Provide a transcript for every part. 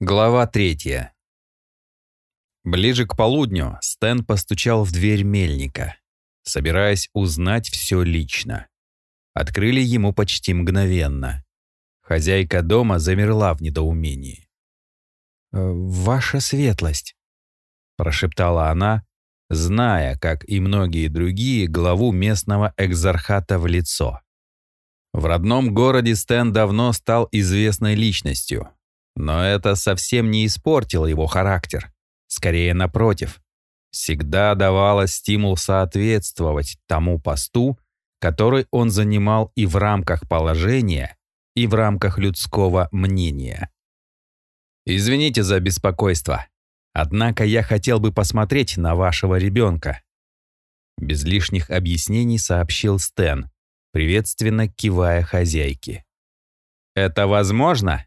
Глава третья. Ближе к полудню Стэн постучал в дверь мельника, собираясь узнать все лично. Открыли ему почти мгновенно. Хозяйка дома замерла в недоумении. «Э, «Ваша светлость», — прошептала она, зная, как и многие другие, главу местного экзархата в лицо. В родном городе Стэн давно стал известной личностью, но это совсем не испортило его характер. Скорее, напротив, всегда давало стимул соответствовать тому посту, который он занимал и в рамках положения, и в рамках людского мнения. «Извините за беспокойство», Однако я хотел бы посмотреть на вашего ребенка. Без лишних объяснений сообщил Стэн, приветственно кивая хозяйке. «Это возможно?»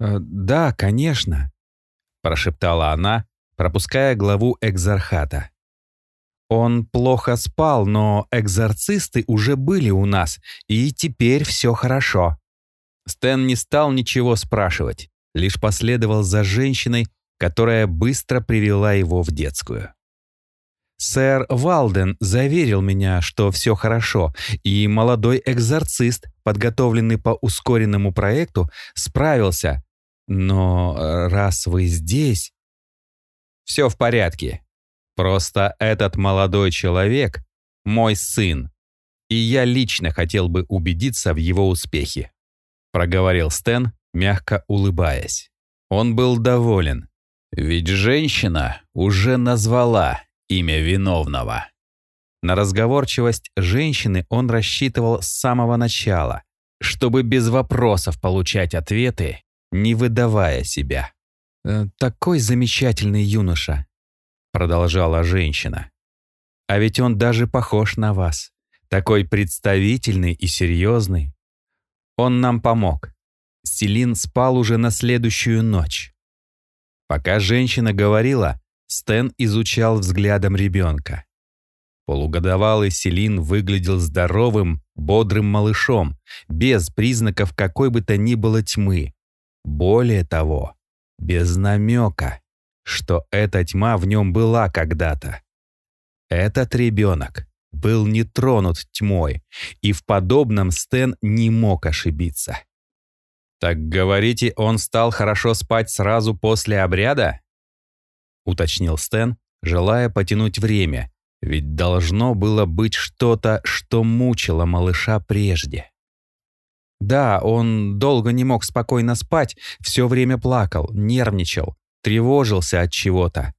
«Э, «Да, конечно», — прошептала она, пропуская главу экзархата. «Он плохо спал, но экзорцисты уже были у нас, и теперь все хорошо». Стэн не стал ничего спрашивать, лишь последовал за женщиной, которая быстро привела его в детскую. Сэр Валден заверил меня, что все хорошо, и молодой экзорцист, подготовленный по ускоренному проекту, справился. Но раз вы здесь... Все в порядке. Просто этот молодой человек — мой сын, и я лично хотел бы убедиться в его успехе», — проговорил Стэн, мягко улыбаясь. Он был доволен, ведь женщина уже назвала имя виновного. На разговорчивость женщины он рассчитывал с самого начала, чтобы без вопросов получать ответы, не выдавая себя. «Э, «Такой замечательный юноша», — продолжала женщина. «А ведь он даже похож на вас. Такой представительный и серьезный. Он нам помог. Селин спал уже на следующую ночь. Пока женщина говорила, Стэн изучал взглядом ребенка. Полугодовалый Селин выглядел здоровым, бодрым малышом, без признаков какой бы то ни было тьмы. Более того, без намека, что эта тьма в нем была когда-то. Этот ребенок был не тронут тьмой, и в подобном Стэн не мог ошибиться. «Так говорите, он стал хорошо спать сразу после обряда?» — уточнил Стэн, желая потянуть время, ведь должно было быть что-то, что мучило малыша прежде. Да, он долго не мог спокойно спать, все время плакал, нервничал, тревожился от чего-то.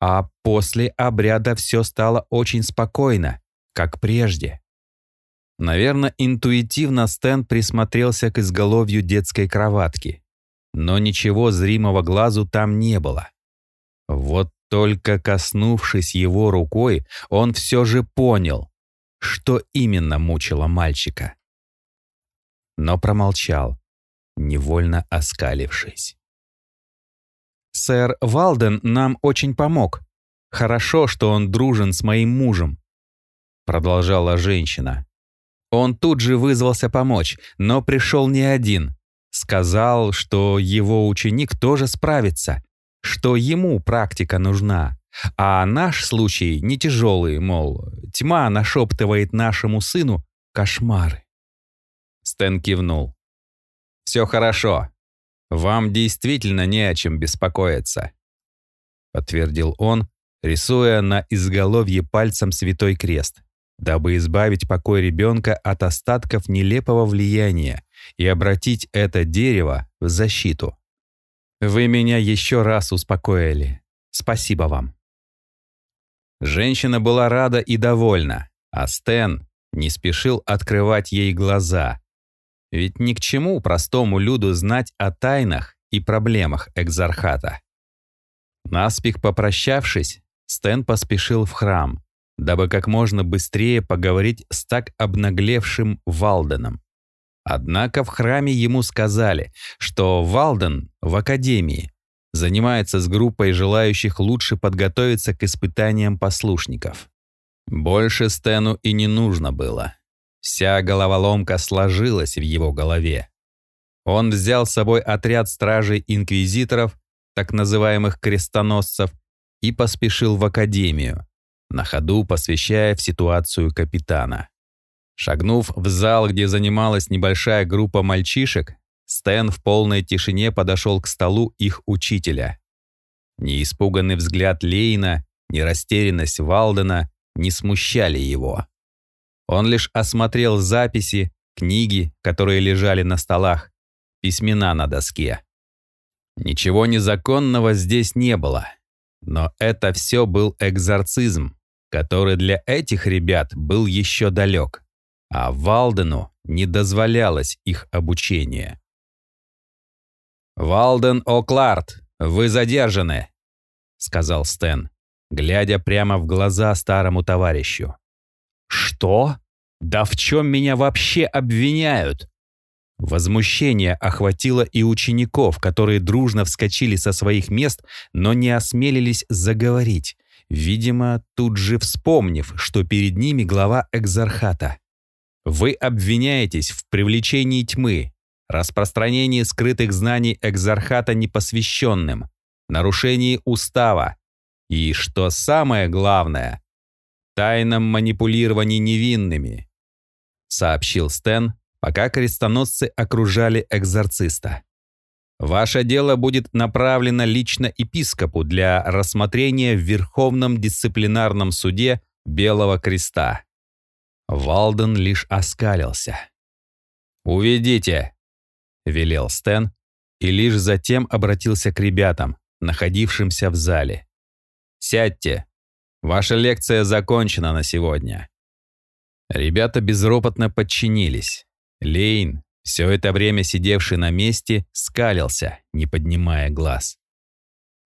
А после обряда все стало очень спокойно, как прежде. Наверное, интуитивно Стэн присмотрелся к изголовью детской кроватки. Но ничего зримого глазу там не было. Вот только коснувшись его рукой, он все же понял, что именно мучило мальчика. Но промолчал, невольно оскалившись. «Сэр Валден нам очень помог. Хорошо, что он дружен с моим мужем», продолжала женщина. Он тут же вызвался помочь, но пришел не один. Сказал, что его ученик тоже справится, что ему практика нужна. А наш случай не тяжелый, мол, тьма нашептывает нашему сыну кошмары. Стэн кивнул. «Все хорошо. Вам действительно не о чем беспокоиться», — подтвердил он, рисуя на изголовье пальцем святой крест дабы избавить покой ребенка от остатков нелепого влияния и обратить это дерево в защиту. Вы меня еще раз успокоили. Спасибо вам. Женщина была рада и довольна, а Стэн не спешил открывать ей глаза. Ведь ни к чему простому люду знать о тайнах и проблемах экзархата. Наспех попрощавшись, Стэн поспешил в храм, дабы как можно быстрее поговорить с так обнаглевшим Валденом. Однако в храме ему сказали, что Валден в академии занимается с группой желающих лучше подготовиться к испытаниям послушников. Больше Стэну и не нужно было. Вся головоломка сложилась в его голове. Он взял с собой отряд стражей-инквизиторов, так называемых крестоносцев, и поспешил в академию, на ходу посвящая в ситуацию капитана. Шагнув в зал, где занималась небольшая группа мальчишек, Стэн в полной тишине подошел к столу их учителя. Ни испуганный взгляд Лейна, ни растерянность Валдена не смущали его. Он лишь осмотрел записи, книги, которые лежали на столах, письмена на доске. Ничего незаконного здесь не было. Но это все был экзорцизм, который для этих ребят был еще далек, а Валдену не дозволялось их обучение. «Валден О'Кларт, вы задержаны», — сказал Стэн, глядя прямо в глаза старому товарищу. «Что? Да в чем меня вообще обвиняют?» Возмущение охватило и учеников, которые дружно вскочили со своих мест, но не осмелились заговорить, видимо, тут же вспомнив, что перед ними глава экзархата. «Вы обвиняетесь в привлечении тьмы, распространении скрытых знаний экзархата непосвященным, нарушении устава и, что самое главное, тайном манипулировании невинными», сообщил Стэн, пока крестоносцы окружали экзорциста. Ваше дело будет направлено лично епископу для рассмотрения в Верховном дисциплинарном суде Белого Креста. Валден лишь оскалился. «Уведите!» — велел Стэн, и лишь затем обратился к ребятам, находившимся в зале. «Сядьте. Ваша лекция закончена на сегодня». Ребята безропотно подчинились. Лейн, все это время сидевший на месте, скалился, не поднимая глаз.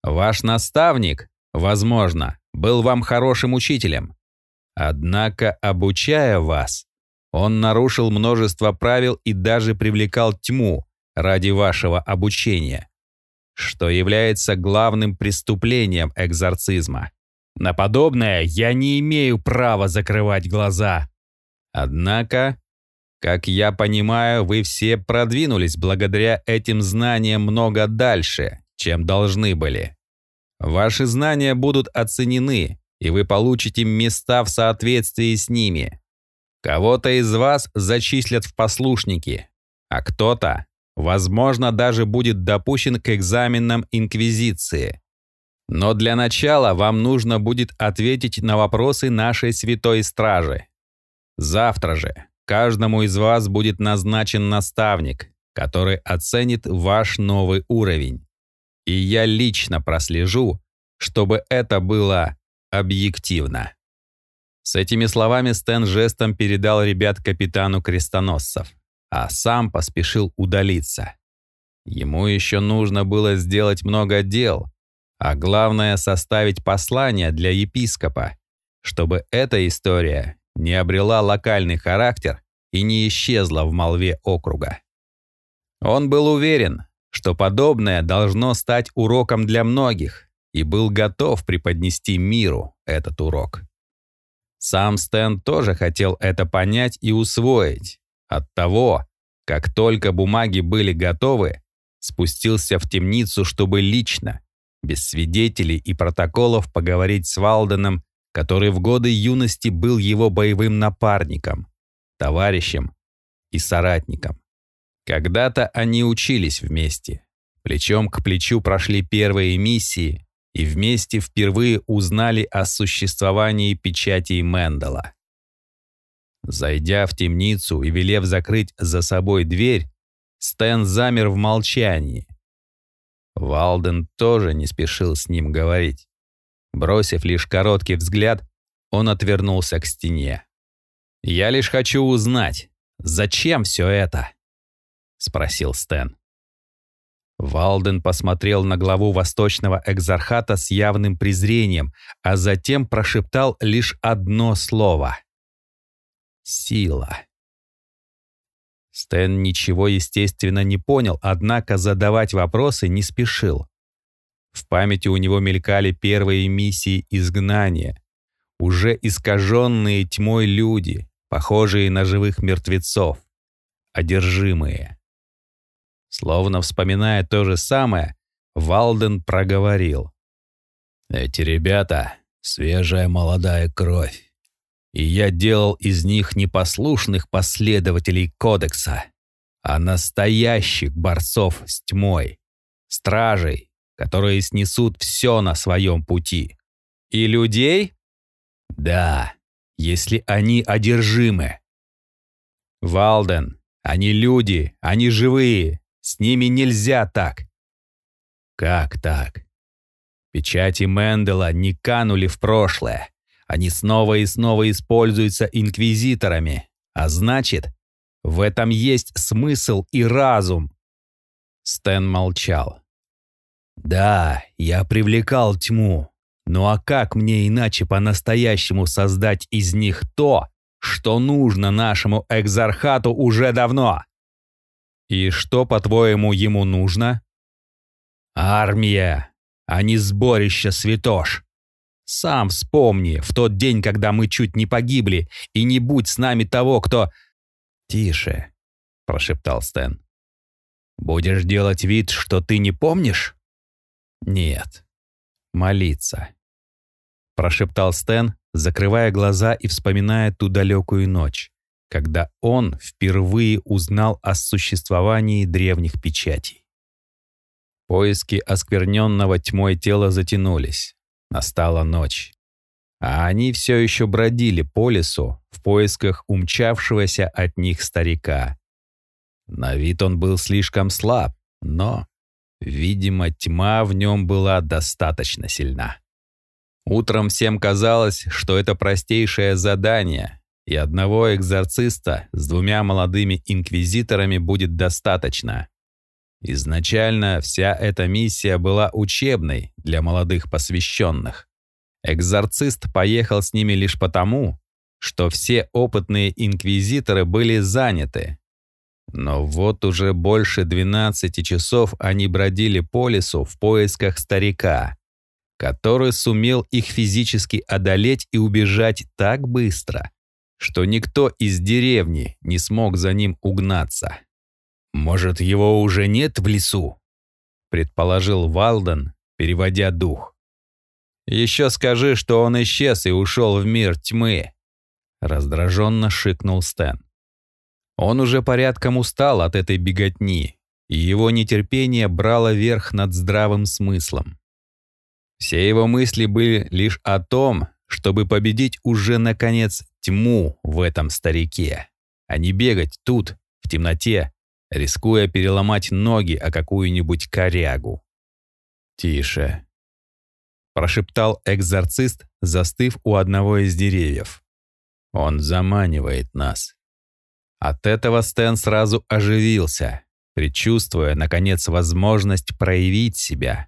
«Ваш наставник, возможно, был вам хорошим учителем. Однако, обучая вас, он нарушил множество правил и даже привлекал тьму ради вашего обучения, что является главным преступлением экзорцизма. На подобное я не имею права закрывать глаза. Однако как я понимаю, вы все продвинулись благодаря этим знаниям много дальше, чем должны были. Ваши знания будут оценены, и вы получите места в соответствии с ними. Кого-то из вас зачислят в послушники, а кто-то, возможно, даже будет допущен к экзаменам Инквизиции. Но для начала вам нужно будет ответить на вопросы нашей Святой Стражи. Завтра же, Каждому из вас будет назначен наставник, который оценит ваш новый уровень. И я лично прослежу, чтобы это было объективно. С этими словами Стэн жестом передал ребят капитану крестоносцев, а сам поспешил удалиться. Ему еще нужно было сделать много дел, а главное составить послание для епископа, чтобы эта история не обрела локальный характер и не исчезла в молве округа. Он был уверен, что подобное должно стать уроком для многих и был готов преподнести миру этот урок. Сам Стэн тоже хотел это понять и усвоить. От того, как только бумаги были готовы, спустился в темницу, чтобы лично, без свидетелей и протоколов, поговорить с Валденом который в годы юности был его боевым напарником, товарищем и соратником. Когда-то они учились вместе, плечом к плечу прошли первые миссии и вместе впервые узнали о существовании печатей Мендела. Зайдя в темницу и велев закрыть за собой дверь, Стэн замер в молчании. Валден тоже не спешил с ним говорить. Бросив лишь короткий взгляд, он отвернулся к стене. «Я лишь хочу узнать, зачем все это?» — спросил Стэн. Валден посмотрел на главу восточного экзархата с явным презрением, а затем прошептал лишь одно слово. «Сила». Стэн ничего, естественно, не понял, однако задавать вопросы не спешил. В памяти у него мелькали первые миссии изгнания, уже искаженные тьмой люди, похожие на живых мертвецов, одержимые. Словно вспоминая то же самое, Валден проговорил. «Эти ребята — свежая молодая кровь, и я делал из них непослушных последователей Кодекса, а настоящих борцов с тьмой, стражей, которые снесут все на своем пути. И людей? Да, если они одержимы. Валден, они люди, они живые, с ними нельзя так. Как так? Печати Мендела не канули в прошлое. Они снова и снова используются инквизиторами. А значит, в этом есть смысл и разум. Стэн молчал. Да, я привлекал тьму. Ну а как мне иначе по-настоящему создать из них то, что нужно нашему экзархату уже давно? И что, по-твоему, ему нужно? Армия, а не сборище святош. Сам вспомни, в тот день, когда мы чуть не погибли, и не будь с нами того, кто... «Тише», — прошептал Стэн. «Будешь делать вид, что ты не помнишь?» «Нет. Молиться», — прошептал Стэн, закрывая глаза и вспоминая ту далекую ночь, когда он впервые узнал о существовании древних печатей. Поиски оскверненного тьмой тела затянулись. Настала ночь. А они все еще бродили по лесу в поисках умчавшегося от них старика. На вид он был слишком слаб, но, видимо, тьма в нем была достаточно сильна. Утром всем казалось, что это простейшее задание, и одного экзорциста с двумя молодыми инквизиторами будет достаточно. Изначально вся эта миссия была учебной для молодых посвященных. Экзорцист поехал с ними лишь потому, что все опытные инквизиторы были заняты. Но вот уже больше 12 часов они бродили по лесу в поисках старика, который сумел их физически одолеть и убежать так быстро, что никто из деревни не смог за ним угнаться. «Может, его уже нет в лесу?» — предположил Валден, переводя дух. «Еще скажи, что он исчез и ушел в мир тьмы», — раздраженно шикнул Стэн. Он уже порядком устал от этой беготни, и его нетерпение брало верх над здравым смыслом. Все его мысли были лишь о том, чтобы победить уже, наконец, тьму в этом старике, а не бегать тут, в темноте, рискуя переломать ноги о какую-нибудь корягу. «Тише», — прошептал экзорцист, застыв у одного из деревьев. «Он заманивает нас». От этого Стэн сразу оживился, предчувствуя, наконец, возможность проявить себя.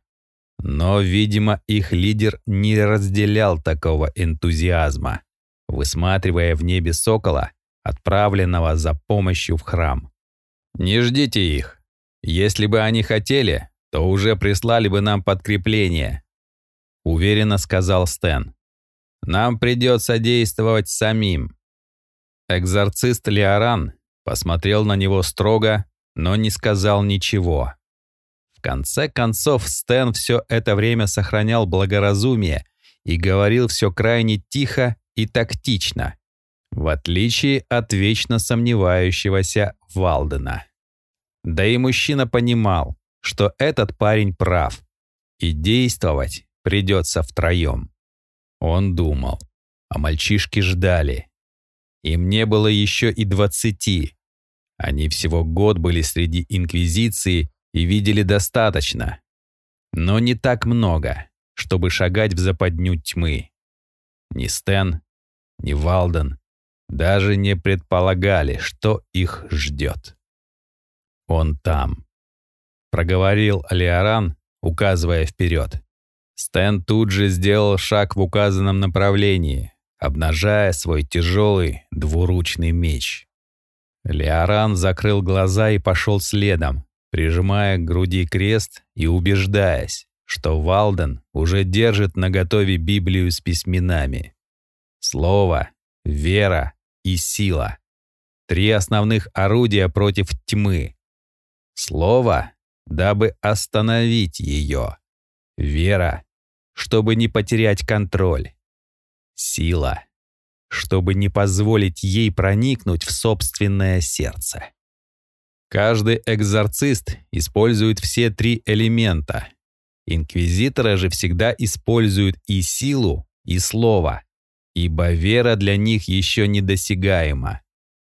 Но, видимо, их лидер не разделял такого энтузиазма, высматривая в небе сокола, отправленного за помощью в храм. «Не ждите их. Если бы они хотели, то уже прислали бы нам подкрепление», — уверенно сказал Стэн. «Нам придется действовать самим». Экзорцист Леоран посмотрел на него строго, но не сказал ничего. В конце концов, Стэн все это время сохранял благоразумие и говорил все крайне тихо и тактично, в отличие от вечно сомневающегося Валдена. Да и мужчина понимал, что этот парень прав, и действовать придется втроем. Он думал, а мальчишки ждали. Им не было еще и двадцати. Они всего год были среди Инквизиции и видели достаточно. Но не так много, чтобы шагать в западню тьмы. Ни Стэн, ни Валден даже не предполагали, что их ждет. «Он там», — проговорил Алиаран, указывая вперед. Стэн тут же сделал шаг в указанном направлении, обнажая свой тяжелый двуручный меч. Леоран закрыл глаза и пошел следом, прижимая к груди крест и убеждаясь, что Валден уже держит наготове Библию с письменами. Слово, вера и сила. Три основных орудия против тьмы. Слово, дабы остановить ее. Вера, чтобы не потерять контроль. Сила, чтобы не позволить ей проникнуть в собственное сердце. Каждый экзорцист использует все три элемента. Инквизиторы же всегда используют и силу, и слово, ибо вера для них еще недосягаема.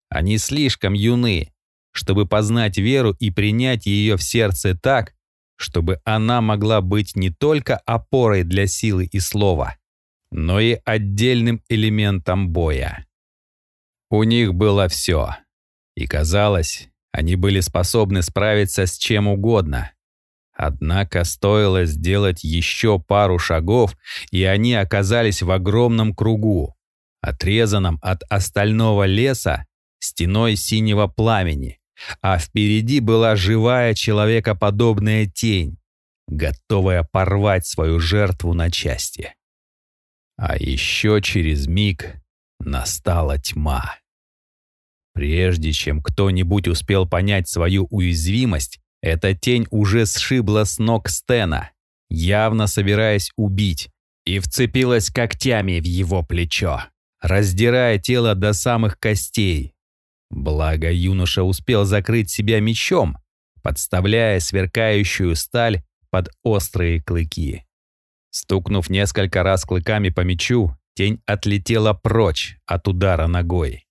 Они слишком юны, чтобы познать веру и принять ее в сердце так, чтобы она могла быть не только опорой для силы и слова, но и отдельным элементом боя. У них было все, и казалось, они были способны справиться с чем угодно. Однако стоило сделать еще пару шагов, и они оказались в огромном кругу, отрезанном от остального леса стеной синего пламени, а впереди была живая человекоподобная тень, готовая порвать свою жертву на части. А еще через миг настала тьма. Прежде чем кто-нибудь успел понять свою уязвимость, эта тень уже сшибла с ног Стена, явно собираясь убить, и вцепилась когтями в его плечо, раздирая тело до самых костей, Благо юноша успел закрыть себя мечом, подставляя сверкающую сталь под острые клыки. Стукнув несколько раз клыками по мечу, тень отлетела прочь от удара ногой.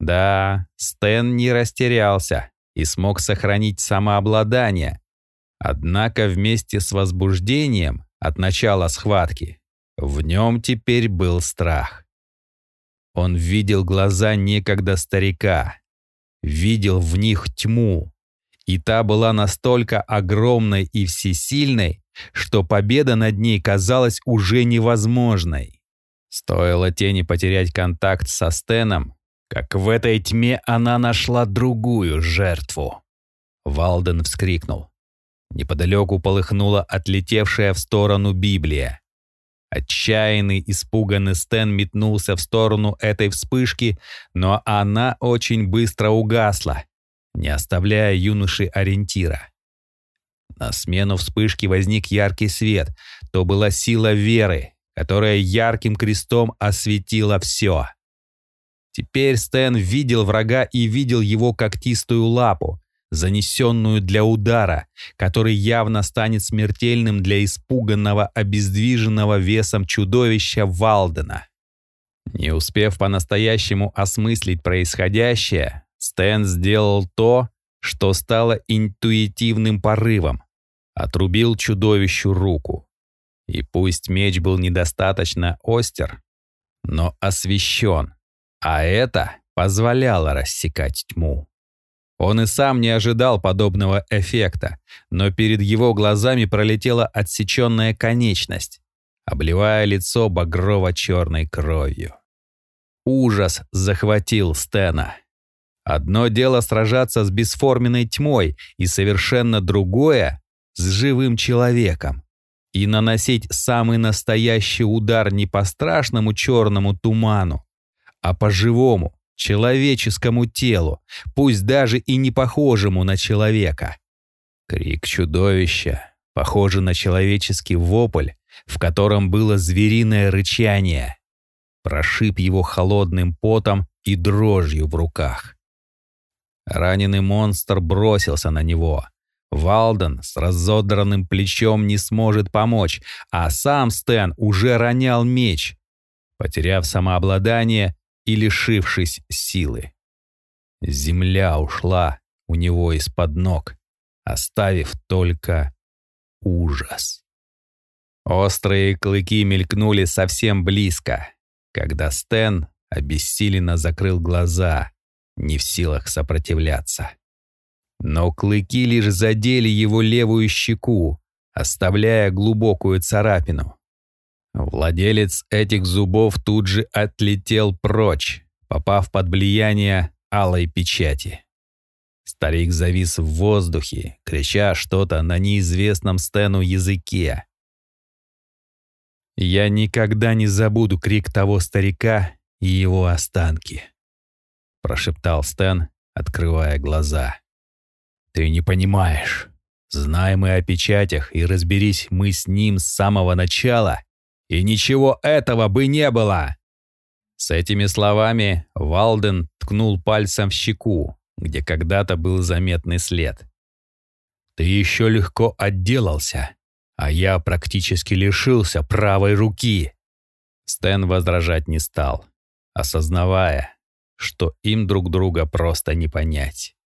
Да, Стэн не растерялся и смог сохранить самообладание. Однако вместе с возбуждением от начала схватки в нем теперь был страх. Он видел глаза некогда старика, видел в них тьму, и та была настолько огромной и всесильной, что победа над ней казалась уже невозможной. Стоило тени потерять контакт со Стеном, как в этой тьме она нашла другую жертву. Валден вскрикнул. Неподалеку полыхнула отлетевшая в сторону Библия. Отчаянный, испуганный Стэн метнулся в сторону этой вспышки, но она очень быстро угасла, не оставляя юноши ориентира. На смену вспышки возник яркий свет. То была сила веры, которая ярким крестом осветила все. Теперь Стэн видел врага и видел его когтистую лапу, занесенную для удара, который явно станет смертельным для испуганного, обездвиженного весом чудовища Валдена. Не успев по-настоящему осмыслить происходящее, Стэн сделал то, что стало интуитивным порывом. Отрубил чудовищу руку. И пусть меч был недостаточно остер, но освещен, а это позволяло рассекать тьму. Он и сам не ожидал подобного эффекта, но перед его глазами пролетела отсеченная конечность, обливая лицо багрово-черной кровью. Ужас захватил Стена. Одно дело сражаться с бесформенной тьмой, и совершенно другое — с живым человеком. И наносить самый настоящий удар не по страшному черному туману, а по живому, человеческому телу, пусть даже и не похожему на человека. Крик чудовища, похожий на человеческий вопль, в котором было звериное рычание, прошиб его холодным потом и дрожью в руках. Раненый монстр бросился на него. Валден с разодранным плечом не сможет помочь, а сам Стэн уже ронял меч. Потеряв самообладание, и лишившись силы. Земля ушла у него из-под ног, оставив только ужас. Острые клыки мелькнули совсем близко, когда Стэн обессиленно закрыл глаза, не в силах сопротивляться. Но клыки лишь задели его левую щеку, оставляя глубокую царапину. Владелец этих зубов тут же отлетел прочь, попав под влияние алой печати. Старик завис в воздухе, крича что-то на неизвестном Стэну языке. «Я никогда не забуду крик того старика и его останки», прошептал Стэн, открывая глаза. Ты не понимаешь. Знай мы о печатях и разберись мы с ним с самого начала, и ничего этого бы не было. С этими словами Валден ткнул пальцем в щеку, где когда-то был заметный след. Ты еще легко отделался, а я практически лишился правой руки. Стэн возражать не стал, осознавая, что им друг друга просто не понять.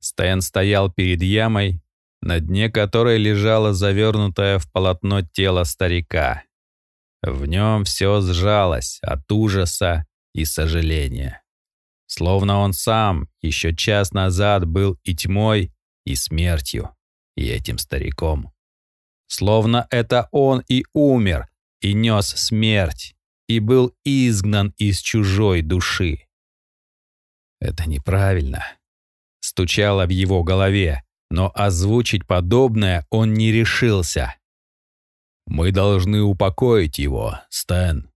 Стэн стоял перед ямой, на дне которой лежало завернутое в полотно тело старика. В нем все сжалось от ужаса и сожаления. Словно он сам еще час назад был и тьмой, и смертью, и этим стариком. Словно это он и умер, и нес смерть, и был изгнан из чужой души. Это неправильно. Стучало в его голове, но озвучить подобное он не решился. «Мы должны упокоить его, Стэн»,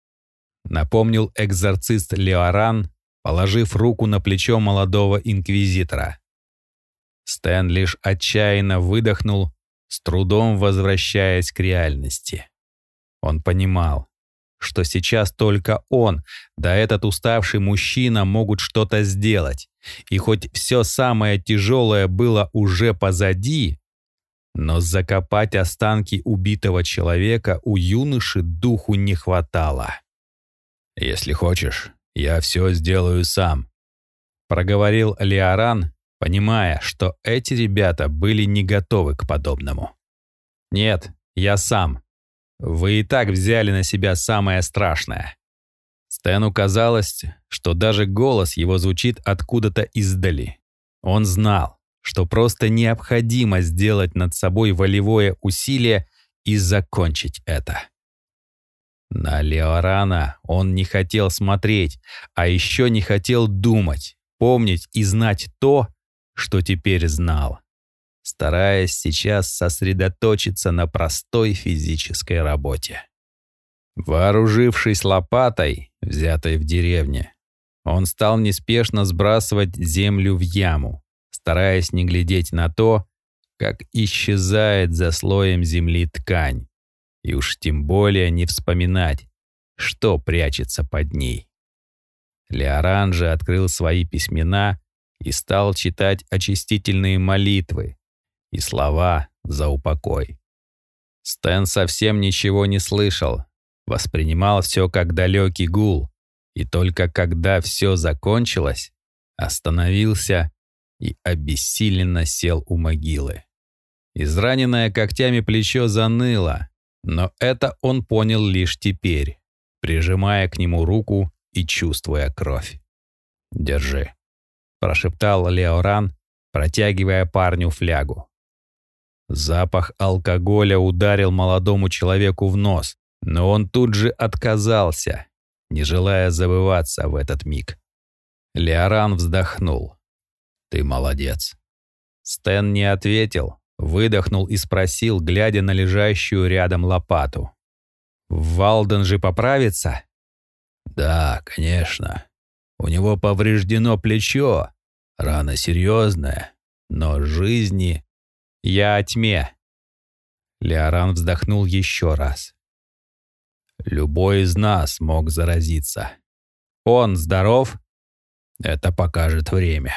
— напомнил экзорцист Леоран, положив руку на плечо молодого инквизитора. Стэн лишь отчаянно выдохнул, с трудом возвращаясь к реальности. Он понимал, что сейчас только он, да этот уставший мужчина могут что-то сделать. И хоть все самое тяжелое было уже позади, но закопать останки убитого человека у юноши духу не хватало. «Если хочешь, я все сделаю сам», — проговорил Леоран, понимая, что эти ребята были не готовы к подобному. «Нет, я сам», вы и так взяли на себя самое страшное. Стэну казалось, что даже голос его звучит откуда-то издали. Он знал, что просто необходимо сделать над собой волевое усилие и закончить это. На Леорана он не хотел смотреть, а еще не хотел думать, помнить и знать то, что теперь знал стараясь сейчас сосредоточиться на простой физической работе. Вооружившись лопатой, взятой в деревне, он стал неспешно сбрасывать землю в яму, стараясь не глядеть на то, как исчезает за слоем земли ткань, и уж тем более не вспоминать, что прячется под ней. Леоран же открыл свои письмена и стал читать очистительные молитвы, и слова за упокой. Стэн совсем ничего не слышал, воспринимал все как далекий гул, и только когда все закончилось, остановился и обессиленно сел у могилы. Израненное когтями плечо заныло, но это он понял лишь теперь, прижимая к нему руку и чувствуя кровь. «Держи», — прошептал Леоран, протягивая парню флягу. Запах алкоголя ударил молодому человеку в нос, но он тут же отказался, не желая забываться в этот миг. Леоран вздохнул. «Ты молодец». Стэн не ответил, выдохнул и спросил, глядя на лежащую рядом лопату. «Валден же поправится?» «Да, конечно. У него повреждено плечо. Рана серьезная, но жизни я о тьме. Леоран вздохнул еще раз. Любой из нас мог заразиться. Он здоров? Это покажет время.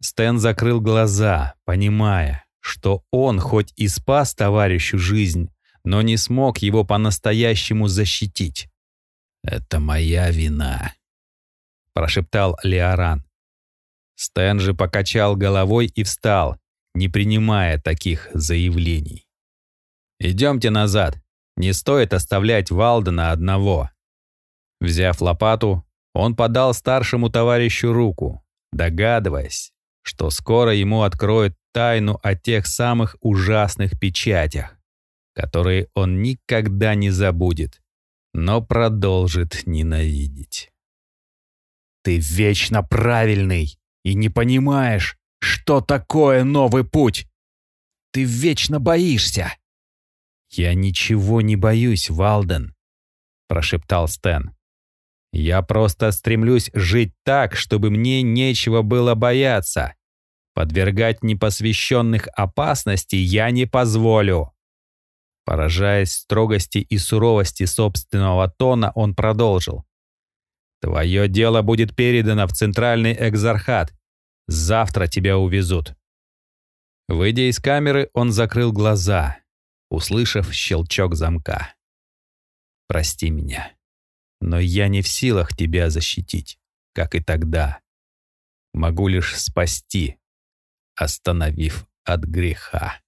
Стэн закрыл глаза, понимая, что он хоть и спас товарищу жизнь, но не смог его по-настоящему защитить. «Это моя вина», — прошептал Леоран. Стэн же покачал головой и встал, не принимая таких заявлений. «Идемте назад. Не стоит оставлять Валдена одного». Взяв лопату, он подал старшему товарищу руку, догадываясь, что скоро ему откроют тайну о тех самых ужасных печатях, которые он никогда не забудет, но продолжит ненавидеть. «Ты вечно правильный и не понимаешь, что такое новый путь? Ты вечно боишься. Я ничего не боюсь, Валден, прошептал Стэн. Я просто стремлюсь жить так, чтобы мне нечего было бояться. Подвергать непосвященных опасности я не позволю. Поражаясь строгости и суровости собственного тона, он продолжил. «Твое дело будет передано в Центральный Экзархат. Завтра тебя увезут». Выйдя из камеры, он закрыл глаза, услышав щелчок замка. «Прости меня, но я не в силах тебя защитить, как и тогда. Могу лишь спасти, остановив от греха».